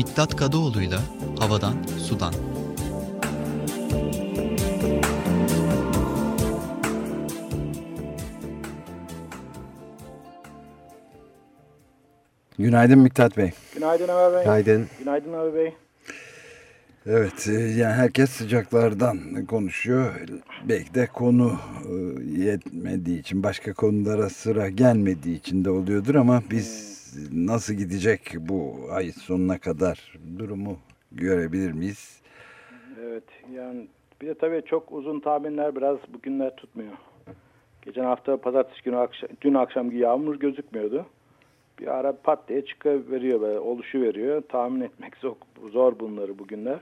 Miktat Kadıoğlu'yla Havadan Sudan. Günaydın Miktat Bey. Günaydın Ömer Bey. Günaydın. Günaydın abi Bey. Evet, e, yani herkes sıcaklardan konuşuyor. Belki de konu e, yetmediği için, başka konulara sıra gelmediği için de oluyordur ama biz nasıl gidecek bu ay sonuna kadar durumu görebilir miyiz? Evet yani bir de tabii çok uzun tahminler biraz bugünler tutmuyor. Geçen hafta pazartesi günü akşam, dün akşamki yağmur gözükmüyordu. Bir ara pat diye çıkıveriyor böyle oluşu veriyor. Tahmin etmek zor, zor bunları bugünler.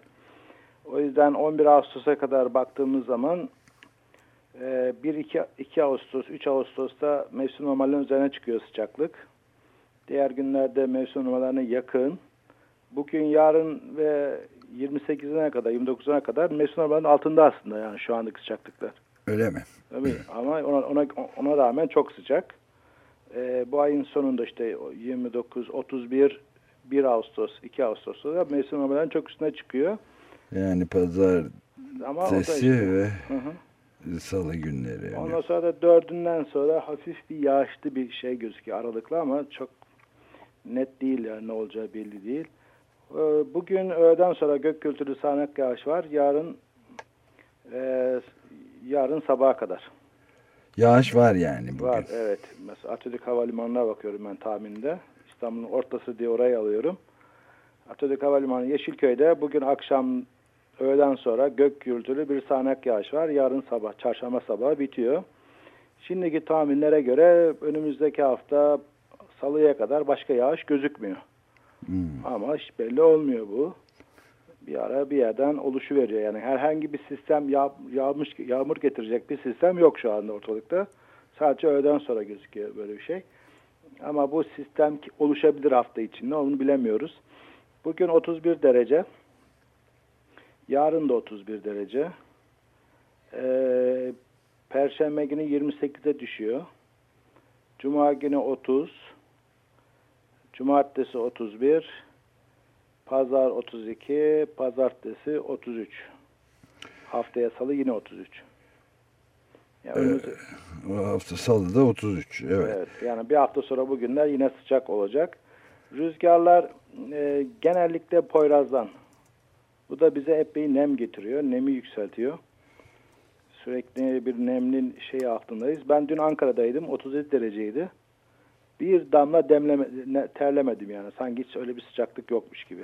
O yüzden 11 Ağustos'a kadar baktığımız zaman 1-2 Ağustos, 3 Ağustos'ta mevsim normalinin üzerine çıkıyor sıcaklık. Diğer günlerde mevsim normallerine yakın. Bugün, yarın ve 28'ine kadar, 29'una kadar mevsim normalinin altında aslında yani şu andaki sıcaklıklar. Öyle mi? Tabii ama ona, ona, ona rağmen çok sıcak. Ee, bu ayın sonunda işte 29, 31, 1 Ağustos, 2 Ağustos'ta da mevsim normallerinin çok üstüne çıkıyor. Yani pazar ama sesi işte, ve hı hı. salı günleri. Yani. Ondan sonra da dördünden sonra hafif bir yağışlı bir şey gözüküyor aralıklı ama çok net değil yani ne olacağı belli değil. Ee, Bugün öğleden sonra gök gürültülü sağanak yağış var. Yarın e, yarın sabaha kadar. Yağış var yani bugün. Var evet. Mesela Atatürk Havalimanı'na bakıyorum ben tahminde. İstanbul'un ortası diye orayı alıyorum. Atatürk Havalimanı Yeşilköy'de bugün akşam öğleden sonra gök gürültülü bir sağanak yağış var. Yarın sabah, çarşamba sabahı bitiyor. Şimdiki tahminlere göre önümüzdeki hafta salıya kadar başka yağış gözükmüyor. Hmm. Ama hiç belli olmuyor bu. Bir ara bir yerden oluşu veriyor. Yani herhangi bir sistem yağ, yağmış, yağmur getirecek bir sistem yok şu anda ortalıkta. Sadece öğleden sonra gözüküyor böyle bir şey. Ama bu sistem oluşabilir hafta içinde onu bilemiyoruz. Bugün 31 derece. Yarın da 31 derece. Ee, Perşembe günü 28'e düşüyor. Cuma günü 30. Cumartesi 31. Pazar 32. Pazartesi 33. Haftaya salı yine 33. Yani önümüz- O hafta salı da 33. Evet. Evet, yani bir hafta sonra bugünler yine sıcak olacak. Rüzgarlar e, genellikle Poyraz'dan. Bu da bize epey nem getiriyor, nemi yükseltiyor. Sürekli bir nemli şey altındayız. Ben dün Ankara'daydım, 37 dereceydi. Bir damla demleme, terlemedim yani. Sanki hiç öyle bir sıcaklık yokmuş gibi.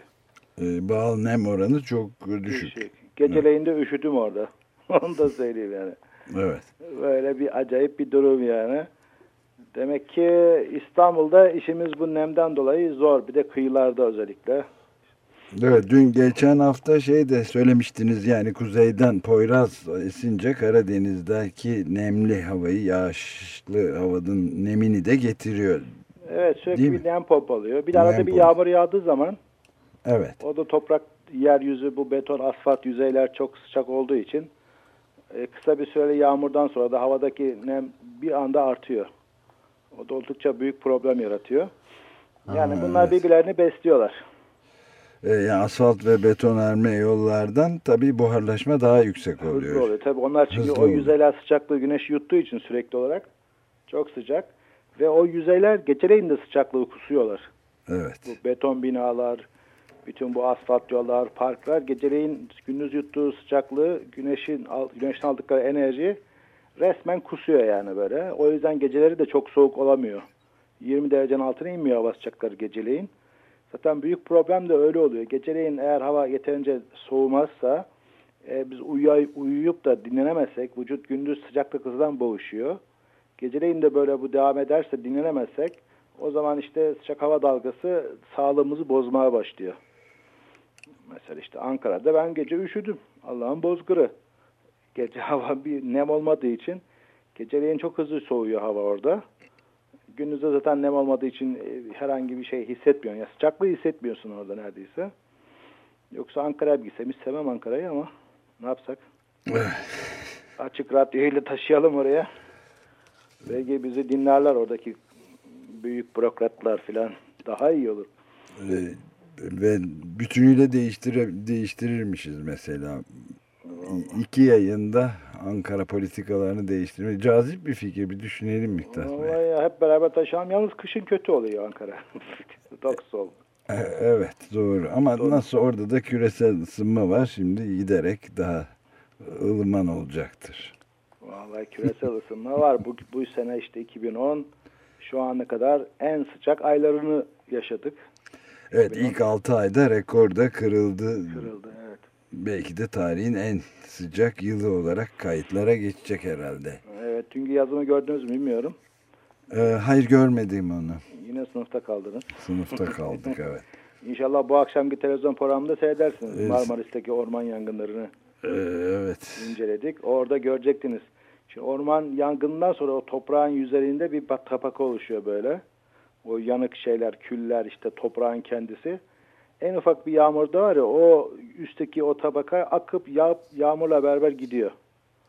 Ee, Bağıl nem oranı çok düşük. Düşük. Geceleyin de üşüdüm orada. Onu da söyleyeyim yani. Evet. Böyle bir acayip bir durum yani. Demek ki İstanbul'da işimiz bu nemden dolayı zor. Bir de kıyılarda özellikle. Evet dün geçen hafta şey de söylemiştiniz yani kuzeyden Poyraz esince Karadeniz'deki nemli havayı yağışlı havanın nemini de getiriyor. Evet Değil sürekli mi? bir nem pompalıyor. Bir arada Nem bir yağmur yağdığı zaman Evet. o da toprak yeryüzü bu beton asfalt yüzeyler çok sıcak olduğu için e, kısa bir süre yağmurdan sonra da havadaki nem bir anda artıyor. O da oldukça büyük problem yaratıyor. Yani Ha, bunlar evet. birbirlerini besliyorlar. Ee, yani asfalt ve betonarme yollardan tabii buharlaşma daha yüksek Hızlı oluyor. oluyor. Tabii onlar çünkü Hızlı o oluyor. yüzeyler sıcaklığı güneş yuttuğu için sürekli olarak çok sıcak. Ve o yüzeyler geceleyin de sıcaklığı kusuyorlar. Evet. Bu beton binalar, bütün bu asfalt yollar, parklar geceleyin gündüz yuttuğu sıcaklığı, güneşin güneşten aldıkları enerji resmen kusuyor yani böyle. O yüzden geceleri de çok soğuk olamıyor. 20 derecenin altına inmiyor hava sıcakları geceleyin. Zaten büyük problem de öyle oluyor. Geceleyin eğer hava yeterince soğumazsa e, biz uyuy uyuyup da dinlenemezsek vücut gündüz sıcaklık hızdan boğuşuyor. Geceleyin de böyle bu devam ederse dinlenemezsek o zaman işte sıcak hava dalgası sağlığımızı bozmaya başlıyor. Mesela işte Ankara'da ben gece üşüdüm. Allah'ın bozgırı. Gece hava bir nem olmadığı için geceleyin çok hızlı soğuyor hava orada. Gündüzde zaten nem olmadığı için e, herhangi bir şey hissetmiyorsun. Ya sıcaklığı hissetmiyorsun orada neredeyse. Yoksa Ankara'ya bir gitsem hiç sevmem Ankara'yı ama ne yapsak? Açık radyoyla taşıyalım oraya. Belki bizi dinlerler oradaki büyük bürokratlar filan. Daha iyi olur. Ee, ve bütünüyle değiştire, değiştirirmişiz mesela. İki yayında Ankara politikalarını değiştirmek cazip bir fikir. Bir düşünelim Miktat Bey. Vallahi hep beraber taşıyalım. Yalnız kışın kötü oluyor Ankara. Çok soğuk. E, Evet doğru ama Doğru. nasıl orada da küresel ısınma var şimdi giderek daha ılıman olacaktır. Vallahi küresel ısınma var. Bu, bu sene işte 2010 şu ana kadar en sıcak aylarını yaşadık. Evet ilk 6 ayda rekor da kırıldı. Kırıldı. Belki de tarihin en sıcak yılı olarak kayıtlara geçecek herhalde. Evet dünkü yazımı gördünüz mü bilmiyorum. Ee, hayır görmedim onu. Yine sınıfta kaldınız. Sınıfta kaldık evet. İnşallah bu akşamki televizyon programında seyredersiniz. Evet. Marmaris'teki orman yangınlarını Ee, evet. inceledik. Orada görecektiniz. Şimdi orman yangından sonra o toprağın yüzeyinde bir tabaka oluşuyor böyle. O yanık şeyler, küller işte toprağın kendisi. En ufak bir yağmurda var ya o üstteki o tabaka akıp yağ, yağmurla beraber gidiyor.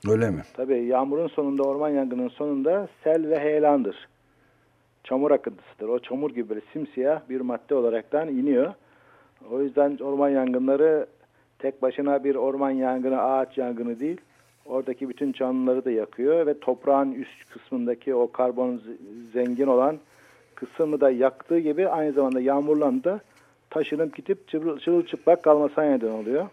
Öyle mi? Tabii yağmurun sonunda orman yangının sonunda sel ve heyelandır. Çamur akıntısıdır. O çamur gibi böyle simsiyah bir madde olaraktan iniyor. O yüzden orman yangınları tek başına bir orman yangını, ağaç yangını değil. Oradaki bütün canlıları da yakıyor ve toprağın üst kısmındaki o karbon zengin olan kısmı da yaktığı gibi aynı zamanda yağmurlan da taşınıp gidip çırıl- çırılçıplak kalmasına neden oluyor.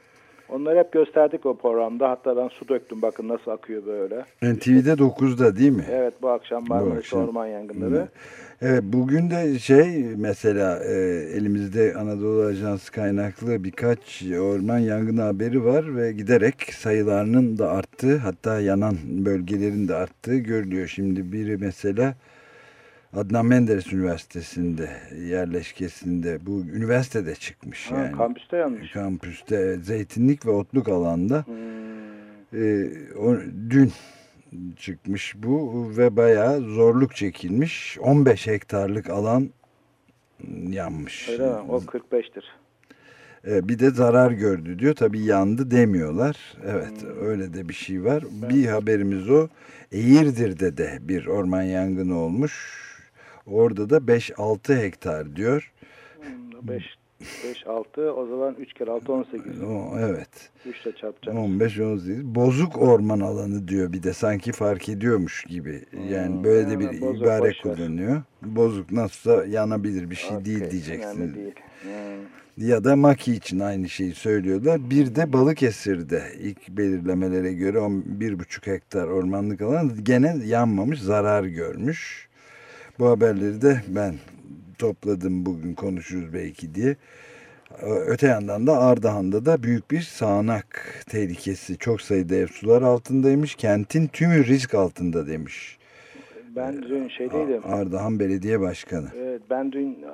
Onları hep gösterdik o programda. Hatta ben su döktüm bakın nasıl akıyor böyle. NTV'de 9'da değil mi? Evet bu akşam Marmaris orman yangınları. Evet bugün de şey mesela e, elimizde Anadolu Ajansı kaynaklı birkaç orman yangını haberi var ve giderek sayılarının da arttığı hatta yanan bölgelerin de arttığı görülüyor. Şimdi biri mesela Adnan Menderes Üniversitesi'nde yerleşkesinde bu üniversitede çıkmış Ha, yani. Kampüste yanmış. Kampüste zeytinlik ve otluk alanda Hmm. e, o, dün çıkmış bu ve bayağı zorluk çekilmiş. 15 hektarlık alan yanmış. Öyle mi? O 45'tir. E, bir de zarar gördü diyor. Tabii yandı demiyorlar. Evet öyle de bir şey var. Bir haberimiz o. Eğirdir'de de bir orman yangını olmuş. Orada da 5-6 hektar diyor. 5 5 6 o zaman 3 kere 6 18. O, evet. 3 ile çarpacağım. 15 18 bozuk orman alanı diyor bir de sanki fark ediyormuş gibi. Yani Hmm, böyle de yani bir bozuk ibare ver. kullanıyor. Bozuk nasılsa yanabilir bir şey Okey, değil diyeceksiniz. değil. Hmm. Ya da Maki için aynı şeyi söylüyorlar. Bir de Balıkesir'de ilk belirlemelere göre 1,5 hektar ormanlık alan gene yanmamış, zarar görmüş. Bu haberleri de ben topladım bugün konuşuruz belki diye. Öte yandan da Ardahan'da da büyük bir sağanak tehlikesi. Çok sayıda ev sular altındaymış. Kentin tümü risk altında demiş. Ben dün şeydeydim. Ardahan Belediye Başkanı. Evet, ben dün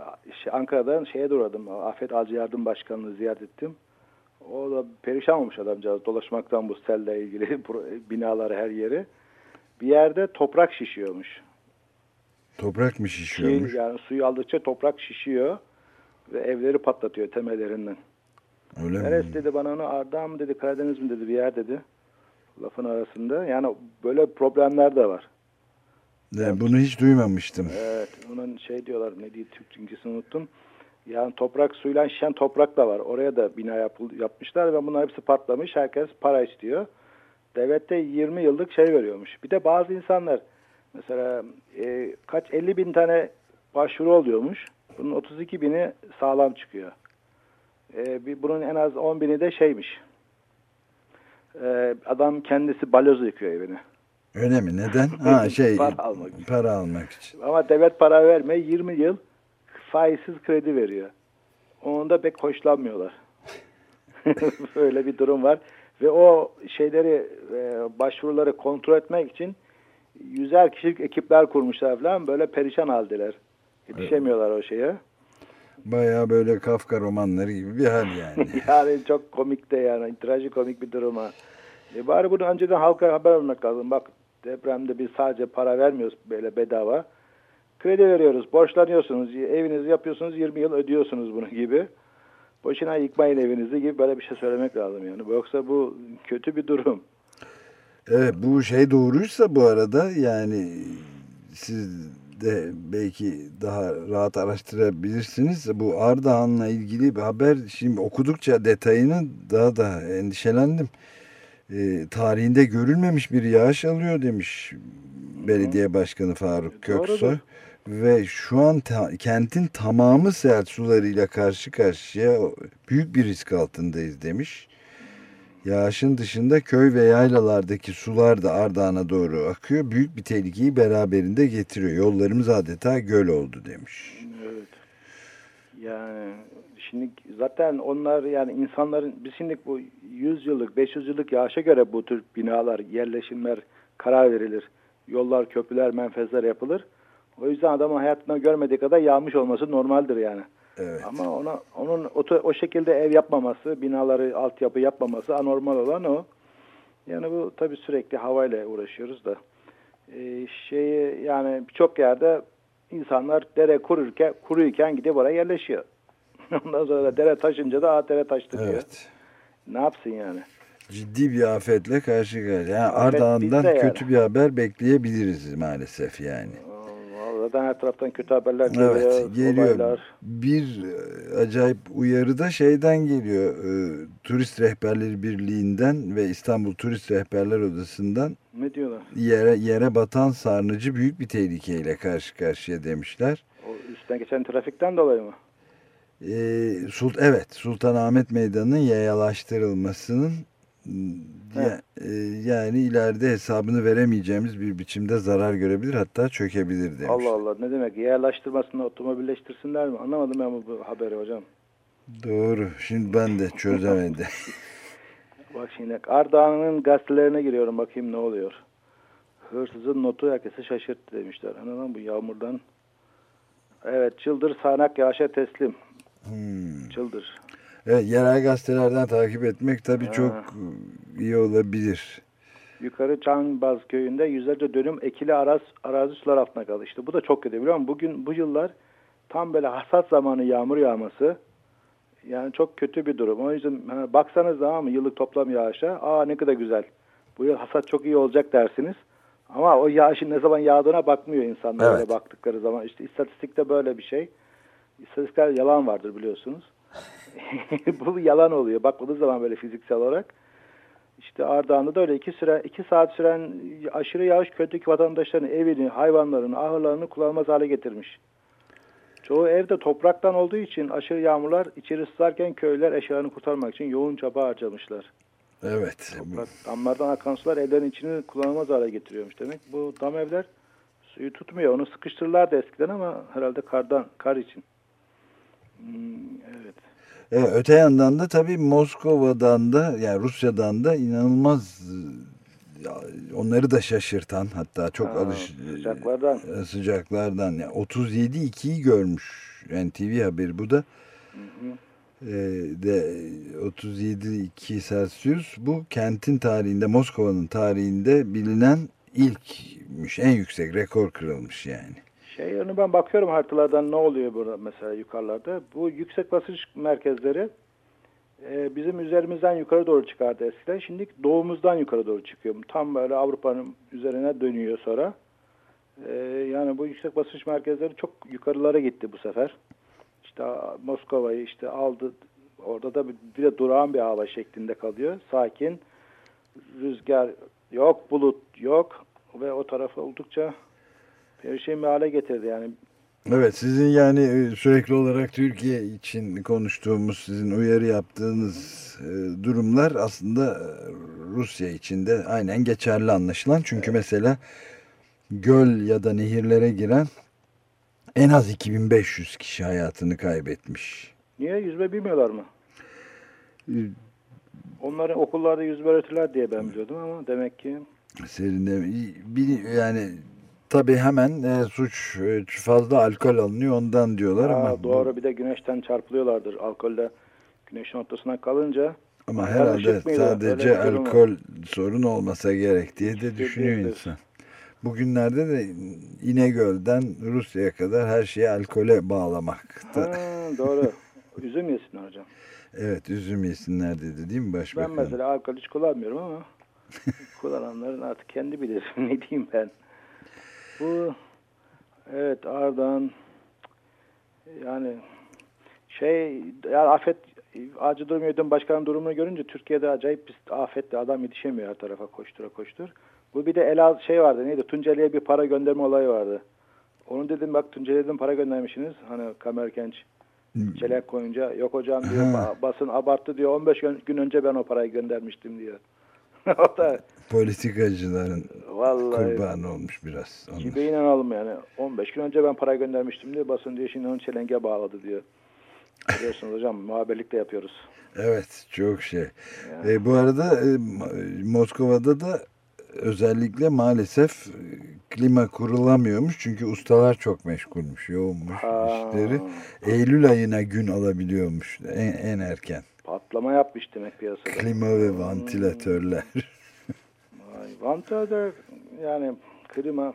şey, Ankara'dan şeye uğradım. Afet Acil Yardım Başkanı'nı ziyaret ettim. O da perişan olmuş adamcağız dolaşmaktan bu selle ilgili pro- binalar her yeri. Bir yerde toprak şişiyormuş. Toprak mı şişiyormuş? Ki, yani suyu aldıkça toprak şişiyor ve evleri patlatıyor temellerinden. Öyle mi? Neresi dedi bana onu Ardahan mı dedi Karadeniz mi dedi bir yer dedi. Lafın arasında. Yani böyle problemler de var. Ya, bunu hiç duymamıştım. Evet, onun şey diyorlar, ne diye Türkçesini unuttum. Yani toprak suyla şişen toprak da var. Oraya da bina yapıl, yapmışlar ve bunlar hepsi patlamış. Herkes para istiyor. Devlet de 20 yıllık şey veriyormuş. Bir de bazı insanlar mesela e, kaç 50 bin tane başvuru oluyormuş. Bunun 32 bini sağlam çıkıyor. E, bir, bunun en az 10 bini de şeymiş. E, adam kendisi balyoz yıkıyor evini. Öyle mi? Neden? Ha şey Para almak için. para almak için. Ama devlet para verme 20 yıl faizsiz kredi veriyor. Onu da pek hoşlanmıyorlar. Böyle bir durum var. Ve o şeyleri e, başvuruları kontrol etmek için yüzer kişilik ekipler kurmuşlar falan böyle perişan haldeler. Yetişemiyorlar o şeye. Bayağı böyle Kafka romanları gibi bir hal yani. yani çok komik de yani trajikomik bir durum ha. E bari bunu önceden halka haber vermek lazım. Bak depremde biz sadece para vermiyoruz böyle bedava. Kredi veriyoruz, borçlanıyorsunuz, evinizi yapıyorsunuz, 20 yıl ödüyorsunuz bunu gibi. Boşuna yıkmayın evinizi gibi böyle bir şey söylemek lazım yani. Yoksa bu kötü bir durum. Evet bu şey doğruysa bu arada yani siz de belki daha rahat araştırabilirsiniz. Bu Ardahan'la ilgili bir haber şimdi okudukça detayını daha da endişelendim. E, tarihinde görülmemiş bir yağış alıyor demiş belediye başkanı Faruk Köksoy. Doğrudur. Ve şu an ta- kentin tamamı sel sularıyla karşı karşıya büyük bir risk altındayız demiş. Yağışın dışında köy ve yaylalardaki sular da Ardahan'a doğru akıyor. Büyük bir tehlikeyi beraberinde getiriyor. Yollarımız adeta göl oldu demiş. Evet. Yani şimdi zaten onlar yani insanların biz şimdi bu 100 yıllık 500 yıllık yağışa göre bu tür binalar, yerleşimler karar verilir. Yollar, köprüler, menfezler yapılır. O yüzden adamın hayatında görmediği kadar yağmış olması normaldir yani. Evet. Ama ona onun o, o şekilde ev yapmaması, binaları altyapı yapmaması anormal olan o. Yani bu tabii sürekli havayla uğraşıyoruz da. Ee, şeyi yani birçok yerde insanlar dere kururken kuruyken gidip oraya yerleşiyor. Ondan sonra dere taşınca da "Aa, dere taştı diyor. Evet. Ne yapsın yani? Ciddi bir afetle karşı karşıya. Yani Afet Ardahan'dan yani. kötü bir haber bekleyebiliriz maalesef yani. Zaten her taraftan kötü haberler geliyor. Evet geliyor. olaylar. Bir e, acayip uyarı da şeyden geliyor. E, Turist Rehberleri Birliği'nden ve İstanbul Turist Rehberler Odası'ndan Ne diyorlar? yere yere batan sarnıcı büyük bir tehlikeyle karşı karşıya demişler. O üstten geçen trafikten dolayı mı? E, Sult evet Sultanahmet Meydanı'nın yayalaştırılmasının ya- e, yani ileride hesabını veremeyeceğimiz bir biçimde zarar görebilir hatta çökebilir demiş. Allah Allah ne demek? Yerleştirmesini otomobilleştirsinler mi? Anlamadım ben bu haberi hocam. Doğru. Şimdi ben de çözemedim. Bak şimdi Ardahan'ın gazetelerine giriyorum bakayım ne oluyor. Hırsızın notu herkesi şaşırttı demişler. Hani lan bu yağmurdan. Evet çıldır sağanak yağışa teslim. Hmm. Çıldır. Evet, yerel gazetelerden takip etmek tabii Ha. çok iyi olabilir. Yukarı Çanbaz köyünde yüzlerce dönüm ekili araz, arazi sular altına kaldı. İşte bu da çok kötü biliyor musun? Bugün bu yıllar tam böyle hasat zamanı yağmur yağması. Yani çok kötü bir durum. O yüzden ha, baksanız tamam mı yıllık toplam yağışa. Aa ne kadar güzel. Bu yıl hasat çok iyi olacak dersiniz. Ama o yağışın ne zaman yağdığına bakmıyor insanlar Evet. öyle baktıkları zaman. İşte istatistikte böyle bir şey. İstatistikler yalan vardır biliyorsunuz. bu yalan oluyor. Bakmadığınız zaman böyle fiziksel olarak. İşte Ardahan'da da öyle iki süre iki saat süren aşırı yağış köydeki vatandaşların evini, hayvanlarını, ahırlarını kullanılmaz hale getirmiş. Çoğu evde topraktan olduğu için aşırı yağmurlar içeri sızarken köylüler eşyalarını kurtarmak için yoğun çaba harcamışlar. Evet. Toprak, damlardan akan sular evlerin içini kullanılmaz hale getiriyormuş demek. Bu dam evler suyu tutmuyor. Onu sıkıştırırlardı eskiden ama herhalde kardan, kar için. Hmm, evet. Öte yandan da tabii Moskova'dan da yani Rusya'dan da inanılmaz onları da şaşırtan hatta çok Ha, alış sıcaklardan. e, sıcaklardan yani 37 2'yi görmüş NTV haberi bu da E, de 37 2 Celsius bu kentin tarihinde Moskova'nın tarihinde bilinen ilkmiş en yüksek rekor kırılmış yani. Şey onu ben bakıyorum haritalardan ne oluyor burada mesela yukarılarda. Bu yüksek basınç merkezleri e, bizim üzerimizden yukarı doğru çıkardı eskiden. Şimdi doğumuzdan yukarı doğru çıkıyor. Tam böyle Avrupa'nın üzerine dönüyor sonra. E, yani bu yüksek basınç merkezleri çok yukarılara gitti bu sefer. İşte Moskova'yı işte aldı. Orada da bir de durağan bir hava şeklinde kalıyor. Sakin. Rüzgar yok, bulut yok ve o tarafı oldukça perişan bir hale getirdi yani. Evet sizin yani e, sürekli olarak Türkiye için konuştuğumuz sizin uyarı yaptığınız e, durumlar aslında e, Rusya için de aynen geçerli anlaşılan. Çünkü mesela göl ya da nehirlere giren en az 2500 kişi hayatını kaybetmiş. Niye yüzme bilmiyorlar mı? Onların okullarda yüzme öğretirler diye ben biliyordum ama demek ki Serinde yani tabii hemen e, suç e, fazla alkol alınıyor ondan diyorlar Aa, ama doğru bir de güneşten çarpılıyorlardır. Alkolle güneşin ortasına kalınca Ama herhalde sadece alkol sorun olmasa gerek diye de düşünüyor insan. Bugünlerde de İnegöl'den Rusya'ya kadar her şeyi alkole bağlamakta. ha, doğru. Üzüm yesin hocam. Evet üzüm yesinler dedi değil mi Ben başbakan? mesela alkol hiç kullanmıyorum ama kullananların artık kendi bilir. ne diyeyim ben. Bu Evet Ardahan yani şey ya afet acı durum yönetim başkanın durumunu görünce Türkiye'de acayip bir afetle adam yetişemiyor her tarafa koştura koştur. Bu bir de Elaz şey vardı neydi Tunceli'ye bir para gönderme olayı vardı. Onu dedim bak Tunceli'ye dedim para göndermişsiniz. Hani Kamer Genç çelek koyunca yok hocam diyor Ha. basın abarttı diyor 15 gün, gün önce ben o parayı göndermiştim diyor. o da Politikacıların vallahi kurbanı olmuş biraz. onlar. gibi inanalım yani. 15 gün önce ben para göndermiştim diyor. Basın diyor şimdi onu çelenge bağladı diyor. Biliyorsunuz hocam muhabirlik de yapıyoruz. Evet çok şey. E, bu arada e, Moskova'da da özellikle maalesef e, klima kurulamıyormuş çünkü ustalar çok meşgulmüş, yoğunmuş Ha, işleri. Eylül ayına gün alabiliyormuş en, en erken. Patlama yapmış demek piyasada. Klima ve vantilatörler. Vay, Vantilatör yani klima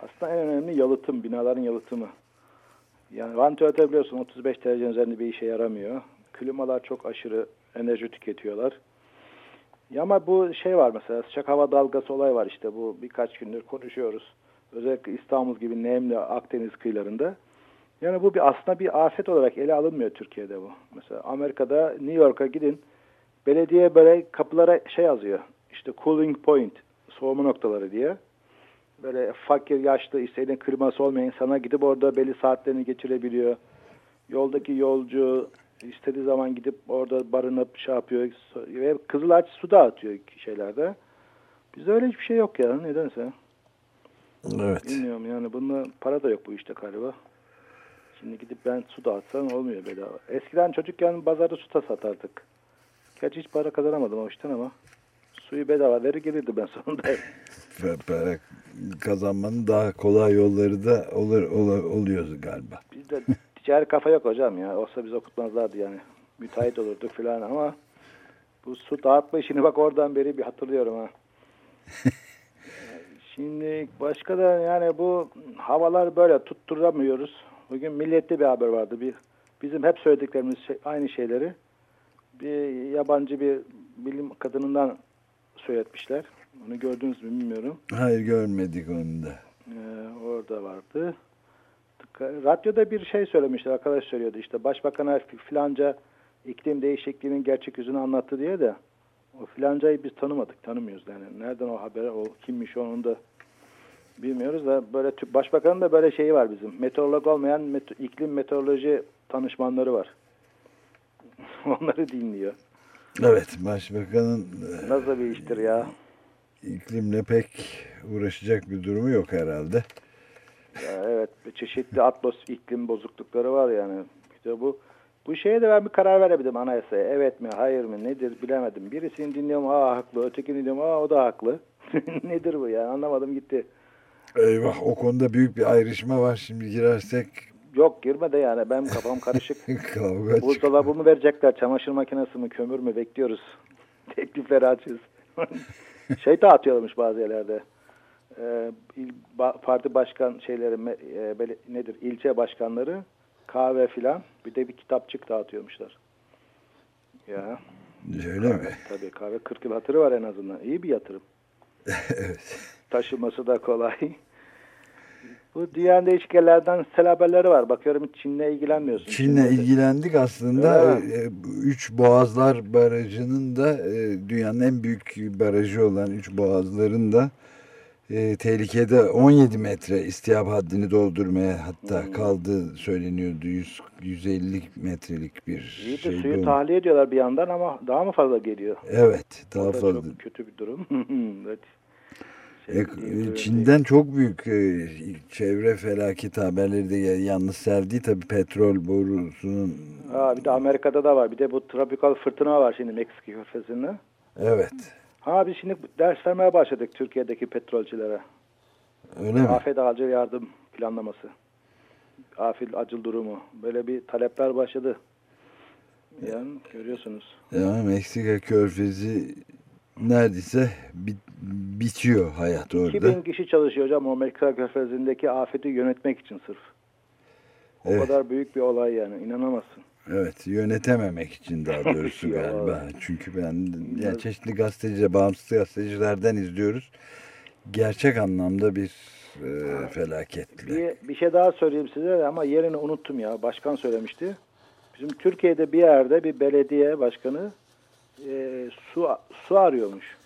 aslında en önemli yalıtım, binaların yalıtımı. Yani vantilatör biliyorsun 35 derecenin üzerinde bir işe yaramıyor. Klimalar çok aşırı enerji tüketiyorlar. Ya ama bu şey var mesela sıcak hava dalgası olay var işte bu birkaç gündür konuşuyoruz. Özellikle İstanbul gibi nemli Akdeniz kıyılarında. Yani bu bir aslında bir afet olarak ele alınmıyor Türkiye'de bu. Mesela Amerika'da New York'a gidin belediye böyle kapılara şey yazıyor. İşte cooling point, soğuma noktaları diye. Böyle fakir, yaşlı, istediğin kliması olmayan insana gidip orada belli saatlerini geçirebiliyor. Yoldaki yolcu istediği zaman gidip orada barınıp şey yapıyor. Ve Kızılaç su dağıtıyor şeylerde. Bizde öyle hiçbir şey yok ya nedense. evet. Bilmiyorum yani bunda para da yok bu işte galiba. Şimdi gidip ben su dağıtsam olmuyor bedava. Eskiden çocukken pazarda su da satardık. Gerçi hiç para kazanamadım o işten ama suyu bedava verir gelirdi ben sonunda. Pa- Para kazanmanın daha kolay yolları da olur, olur oluyor galiba. Bizde ticari kafa yok hocam ya. Olsa biz okutmazlardı yani. Müteahhit olurduk filan ama bu su dağıtma işini bak oradan beri bir hatırlıyorum ha. Şimdi başka da yani bu havalar böyle tutturamıyoruz. Bugün millette bir haber vardı. Bir bizim hep söylediklerimiz şey- aynı şeyleri bir yabancı bir bilim kadınından söyletmişler. Onu gördünüz mü bilmiyorum. Hayır görmedik onu da. Ee, orada vardı. Radyoda bir şey söylemişler. Arkadaş söylüyordu işte başbakana filanca iklim değişikliğinin gerçek yüzünü anlattı diye de o filancayı biz tanımadık, tanımıyoruz yani. Nereden o haber, o kimmiş onun da bilmiyoruz da böyle başbakanın da böyle şeyi var bizim. Meteorolog olmayan met- iklim meteoroloji tanışmanları var. Onları dinliyor. Evet başbakanın e, Nasıl bir iştir ya? iklimle pek uğraşacak bir durumu yok herhalde. Ya evet çeşitli atmos iklim bozuklukları var yani. İşte bu bu şeye de ben bir karar veremedim anayasaya. Evet mi hayır mı nedir bilemedim. Birisini dinliyorum aa haklı ötekini dinliyorum aa o da haklı. nedir bu ya anlamadım gitti. Eyvah o konuda büyük bir ayrışma var. Şimdi girersek Yok girme de yani ben kafam karışık. kavga çıkar. Buzdolabı mı verecekler çamaşır makinesi mi kömür mü bekliyoruz. Teklifleri açız. şey dağıtıyorlarmış bazı yerlerde. Ee, il, ba- parti başkan şeyleri e, bele- nedir ilçe başkanları kahve filan bir de bir kitapçık dağıtıyormuşlar. Ya Öyle mi? tabii kahve 40 yıl hatırı var en azından. İyi bir yatırım. evet. Taşıması da kolay. Bu dünyanın değişik yerlerden sel haberleri var. Bakıyorum hiç Çin'le ilgilenmiyorsun. Çin'le ilgilendik aslında. Evet. E, bu Üç Boğazlar Barajı'nın da e, dünyanın en büyük barajı olan Üç Boğazların da e, tehlikede 17 metre istihap haddini doldurmaya hatta Hmm. kaldığı söyleniyordu. 100, 150 metrelik bir İyi şey. suyu bu. tahliye ediyorlar bir yandan ama daha mı fazla geliyor? Evet O daha da fazla. çok kötü bir durum. evet. E, Şey, e, değil, Çin'den çok büyük e, çevre felaketi haberleri de yalnız sel değil tabii petrol borusunun Ha, bir de Amerika'da da var. Bir de bu tropikal fırtına var şimdi Meksika körfezinde. evet Ha biz şimdi ders vermeye başladık Türkiye'deki petrolcülere. öyle mi? Afet acil yardım planlaması. Afet acil durumu. Böyle bir talepler başladı. Yani görüyorsunuz. Ya Meksika körfezi neredeyse bit- bitiyor hayat orada. 2000 kişi çalışıyor hocam o Meksika körfezindeki afeti yönetmek için sırf. O Evet. kadar büyük bir olay yani inanamazsın. Evet yönetememek için daha doğrusu galiba. Çünkü ben yani çeşitli gazeteci, bağımsız gazetecilerden izliyoruz. Gerçek anlamda bir e, felaketle. Bir, bir şey daha söyleyeyim size ama yerini unuttum ya. Başkan söylemişti. Bizim Türkiye'de bir yerde bir belediye başkanı e, su su arıyormuş.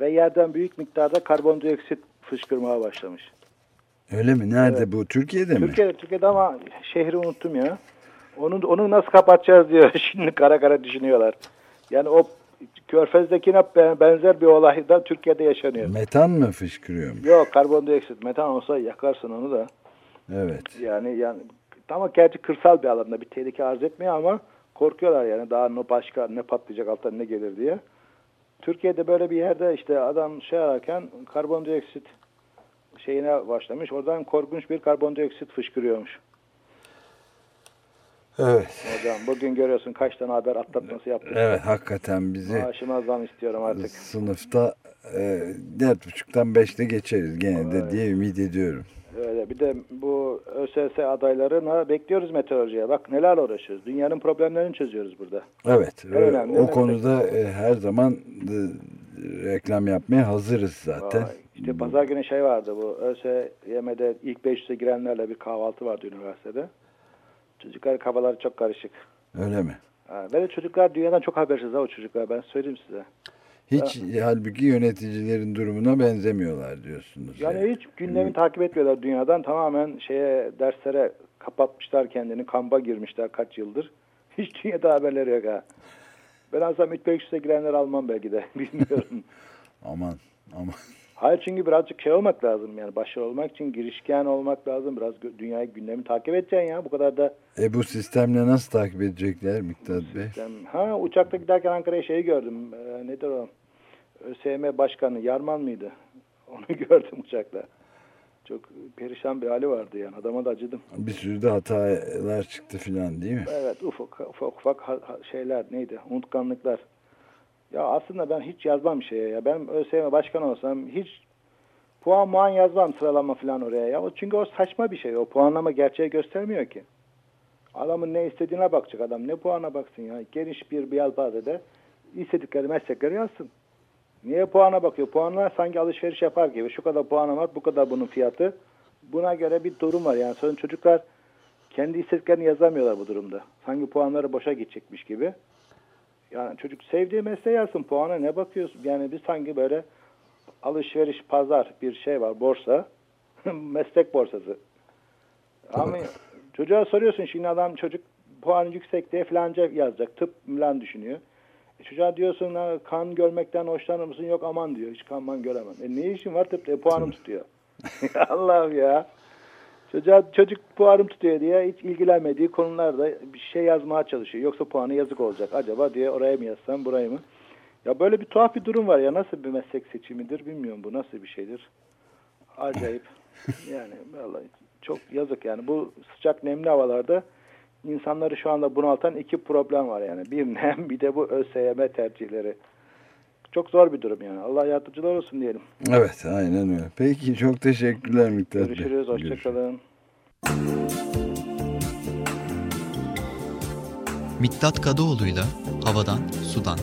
Ve yerden büyük miktarda karbondioksit fışkırmaya başlamış. Öyle mi? Nerede Evet. bu? Türkiye'de mi? Türkiye'de, Türkiye'de ama şehri unuttum ya. Onu, onu nasıl kapatacağız diyor. Şimdi kara kara düşünüyorlar. Yani o Körfez'dekine be- benzer bir olay da Türkiye'de yaşanıyor. Metan mı fışkırıyormuş? Yok karbondioksit metan olsa yakarsın onu da. Evet. Yani yani ama gerçi kırsal bir alanda bir tehlike arz etmiyor ama korkuyorlar yani daha ne başka ne patlayacak alttan ne gelir diye. Türkiye'de böyle bir yerde işte adam şey ararken karbondioksit şeyine başlamış. Oradan korkunç bir karbondioksit fışkırıyormuş. Evet. Hocam bugün görüyorsun kaç tane haber atlatması yaptık. Evet hakikaten bizi Maaşıma zam istiyorum artık. sınıfta e, dört buçuktan beşte geçeriz gene de Evet. diye ümit ediyorum. Öyle bir de bu ÖSS adaylarına bekliyoruz meteorolojiye. Bak neler uğraşıyoruz. Dünyanın problemlerini çözüyoruz burada. Evet. En e, önemli o konuda e, her zaman e, reklam yapmaya hazırız zaten. Vay, İşte pazar günü şey vardı bu ÖSYM'de ilk 500'e girenlerle bir kahvaltı vardı üniversitede. Çocuklar kafaları çok karışık. Öyle mi? Ha, ve de çocuklar dünyadan çok habersiz ha o çocuklar ben söyleyeyim size. Hiç halbuki yöneticilerin durumuna benzemiyorlar diyorsunuz. Yani hiç gündemi takip etmiyorlar dünyadan tamamen şeye derslere kapatmışlar kendini kamba girmişler kaç yıldır. Hiç dünyada haberleri yok ha. Ben alsam ilk 500'e girenler almam belki de bilmiyorum. Aman aman. Hayır çünkü birazcık şey olmak lazım yani başarılı olmak için girişken olmak lazım. Biraz dünyayı gündemi takip edeceksin ya bu kadar da E bu sistemle nasıl takip edecekler Miktat Bey? Sistem. Ha uçakta giderken Ankara'ya şeyi gördüm. Ee, nedir o? ÖSYM Başkanı Yarman mıydı? Onu gördüm uçakta. Çok perişan bir hali vardı yani. Adama da acıdım. Bir sürü de hatalar çıktı filan değil mi? Evet ufak ufak, ufak şeyler neydi? Unutkanlıklar. Ya aslında ben hiç yazmam şeye ya. Ben ÖSYM Başkanı olsam hiç puan muan yazmam sıralama falan oraya ya. O- Çünkü o saçma bir şey. O puanlama gerçeği göstermiyor ki. Adamın ne istediğine bakacak adam. Ne puana baksın ya. Geniş bir yelpazede istedikleri meslekleri yazsın. Niye puana bakıyor? Puanlar sanki alışveriş yapar gibi. Şu kadar puanı var, bu kadar bunun fiyatı. Buna göre bir durum var. Yani sonra çocuklar kendi istediklerini yazamıyorlar bu durumda. Sanki puanları boşa gidecekmiş gibi. Yani çocuk sevdiği mesleği yazsın. Puana ne bakıyorsun? Yani biz sanki böyle alışveriş, pazar bir şey var. Borsa. Meslek borsası. Ama çocuğa soruyorsun şimdi adam çocuk puanı yüksek diye filanca yazacak. Tıp falan düşünüyor. Çocuğa diyorsun ha, kan görmekten hoşlanır mısın? Yok aman diyor. Hiç kan man göremem. E ne işin var tıpta? E, puanım tutuyor. Allah'ım ya. Çocuğa, çocuk puanım tutuyor diye hiç ilgilenmediği konularda bir şey yazmaya çalışıyor. Yoksa puanı yazık olacak. Acaba diye oraya mı yazsam burayı mı? Ya böyle bir tuhaf bir durum var ya. Nasıl bir meslek seçimidir bilmiyorum. Bu nasıl bir şeydir? Acayip. Yani vallahi çok yazık yani. Bu sıcak nemli havalarda insanları şu anda bunaltan iki problem var yani. Bir nem bir de bu ÖSYM tercihleri. Çok zor bir durum yani. Allah yardımcılar olsun diyelim. Evet aynen öyle. Peki çok teşekkürler Miktat Bey. Görüşürüz. Görüşürüz. Hoşçakalın. Miktat Kadıoğlu'yla Havadan Sudan.